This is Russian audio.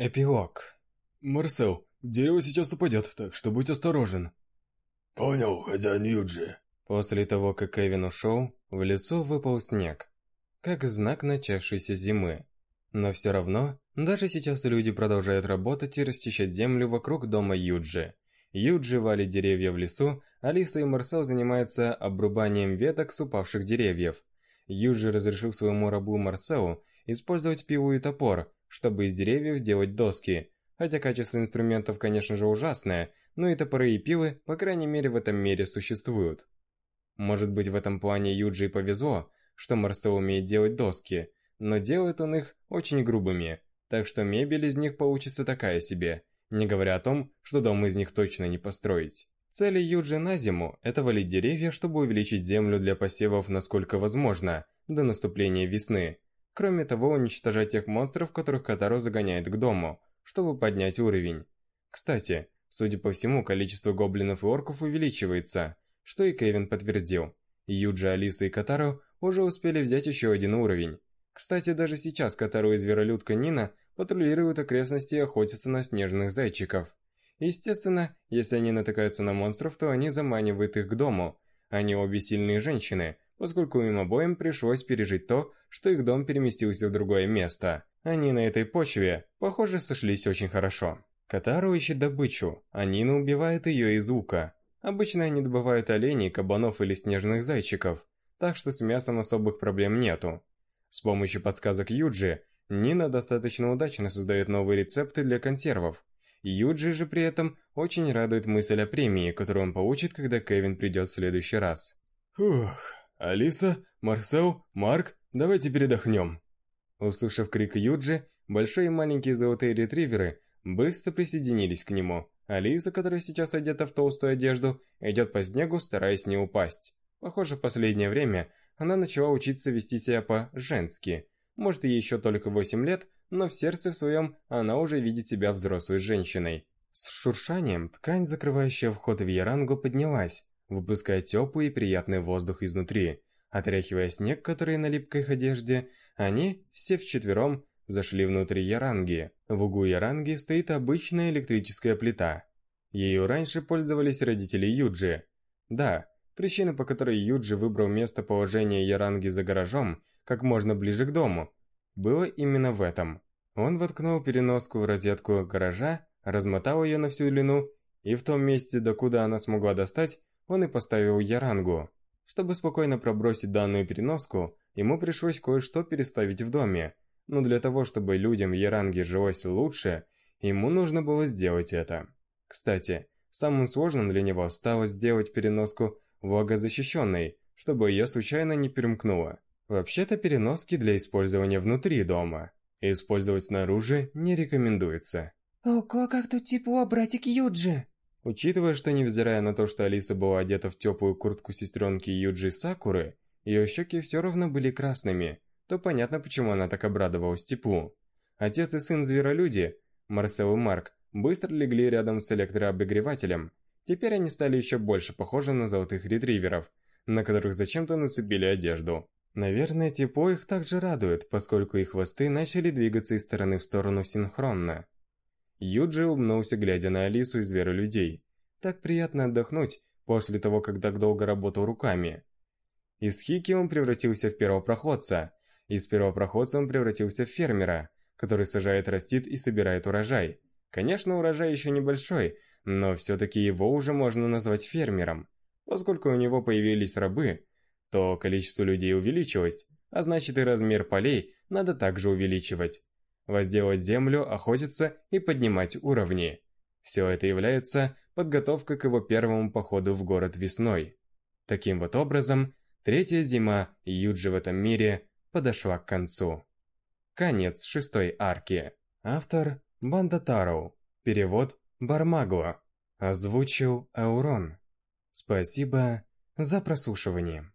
Эпилог. «Марсел, дерево сейчас упадет, так что будь осторожен». «Понял, хозяин Юджи». После того, как Кевин ушел, в лесу выпал снег, как знак начавшейся зимы. Но все равно, даже сейчас люди продолжают работать и расчищать землю вокруг дома Юджи. Юджи валит деревья в лесу, Алиса и Марсел занимаются обрубанием веток с упавших деревьев. Юджи разрешил своему рабу Марселу использовать пилу и топор, чтобы из деревьев делать доски. Хотя качество инструментов, конечно же, ужасное, но и топоры и пилы, по крайней мере, в этом мире существуют. Может быть, в этом плане Юджи повезло, что Марсел умеет делать доски, но делает он их очень грубыми, так что мебель из них получится такая себе, не говоря о том, что дом из них точно не построить. Цели Юджи на зиму – это валить деревья, чтобы увеличить землю для посевов насколько возможно, до наступления весны. Кроме того, уничтожать тех монстров, которых Катару загоняет к дому, чтобы поднять уровень. Кстати, судя по всему, количество гоблинов и орков увеличивается, что и Кевин подтвердил. Юджи, Алиса и Катару уже успели взять еще один уровень. Кстати, даже сейчас Катару и зверолюдка Нина патрулируют окрестности и охотятся на снежных зайчиков. Естественно, если они натыкаются на монстров, то они заманивают их к дому. Они обе сильные женщины – поскольку им обоим пришлось пережить то, что их дом переместился в другое место. Они на этой почве, похоже, сошлись очень хорошо. Катару ищет добычу, а Нина убивает ее из лука. Обычно они добывают оленей, кабанов или снежных зайчиков, так что с мясом особых проблем нету. С помощью подсказок Юджи, Нина достаточно удачно создает новые рецепты для консервов. Юджи же при этом очень радует мысль о премии, которую он получит, когда Кевин придет в следующий раз. Фух, «Алиса, Марсел, Марк, давайте передохнем». Услышав крик Юджи, большие и маленькие золотые ретриверы быстро присоединились к нему. Алиса, которая сейчас одета в толстую одежду, идет по снегу, стараясь не упасть. Похоже, в последнее время она начала учиться вести себя по-женски. Может, ей еще только 8 лет, но в сердце в своем она уже видит себя взрослой женщиной. С шуршанием ткань, закрывающая вход в Ярангу, поднялась, выпуская теплый и приятный воздух изнутри. Отряхивая снег, который на липкой одежде, они, все вчетвером, зашли внутрь Яранги. В углу Яранги стоит обычная электрическая плита. Ею раньше пользовались родители Юджи. Да, причина, по которой Юджи выбрал место положения Яранги за гаражом, как можно ближе к дому, было именно в этом. Он воткнул переноску в розетку гаража, размотал ее на всю длину, и в том месте, докуда она смогла достать, он и поставил Ярангу. Чтобы спокойно пробросить данную переноску, ему пришлось кое-что переставить в доме. Но для того, чтобы людям Яранге жилось лучше, ему нужно было сделать это. Кстати, самым сложным для него стало сделать переноску влагозащищенной, чтобы ее случайно не перемкнуло. Вообще-то переноски для использования внутри дома. Использовать снаружи не рекомендуется. «Ого, как тут тепло, братик Юджи!» Учитывая, что невзирая на то, что Алиса была одета в теплую куртку сестренки Юджи Сакуры, ее щеки все равно были красными, то понятно, почему она так обрадовалась теплу. Отец и сын зверолюди, Марсел и Марк, быстро легли рядом с электрообогревателем. Теперь они стали еще больше похожи на золотых ретриверов, на которых зачем-то нацепили одежду. Наверное, тепло их также радует, поскольку их хвосты начали двигаться из стороны в сторону синхронно. Юджи улыбнулся, глядя на Алису и зверолюдей. Так приятно отдохнуть после того, как так долго работал руками. Из Хики он превратился в первопроходца. Из первопроходца он превратился в фермера, который сажает, растит и собирает урожай. Конечно, урожай еще небольшой, но все-таки его уже можно назвать фермером. Поскольку у него появились рабы, то количество людей увеличилось, а значит и размер полей надо также увеличивать возделать землю, охотиться и поднимать уровни. Все это является подготовкой к его первому походу в город весной. Таким вот образом, третья зима Юджи в этом мире подошла к концу. Конец шестой арки. Автор Банда Тароу. Перевод Бармаго. Озвучил Аурон. Спасибо за прослушивание.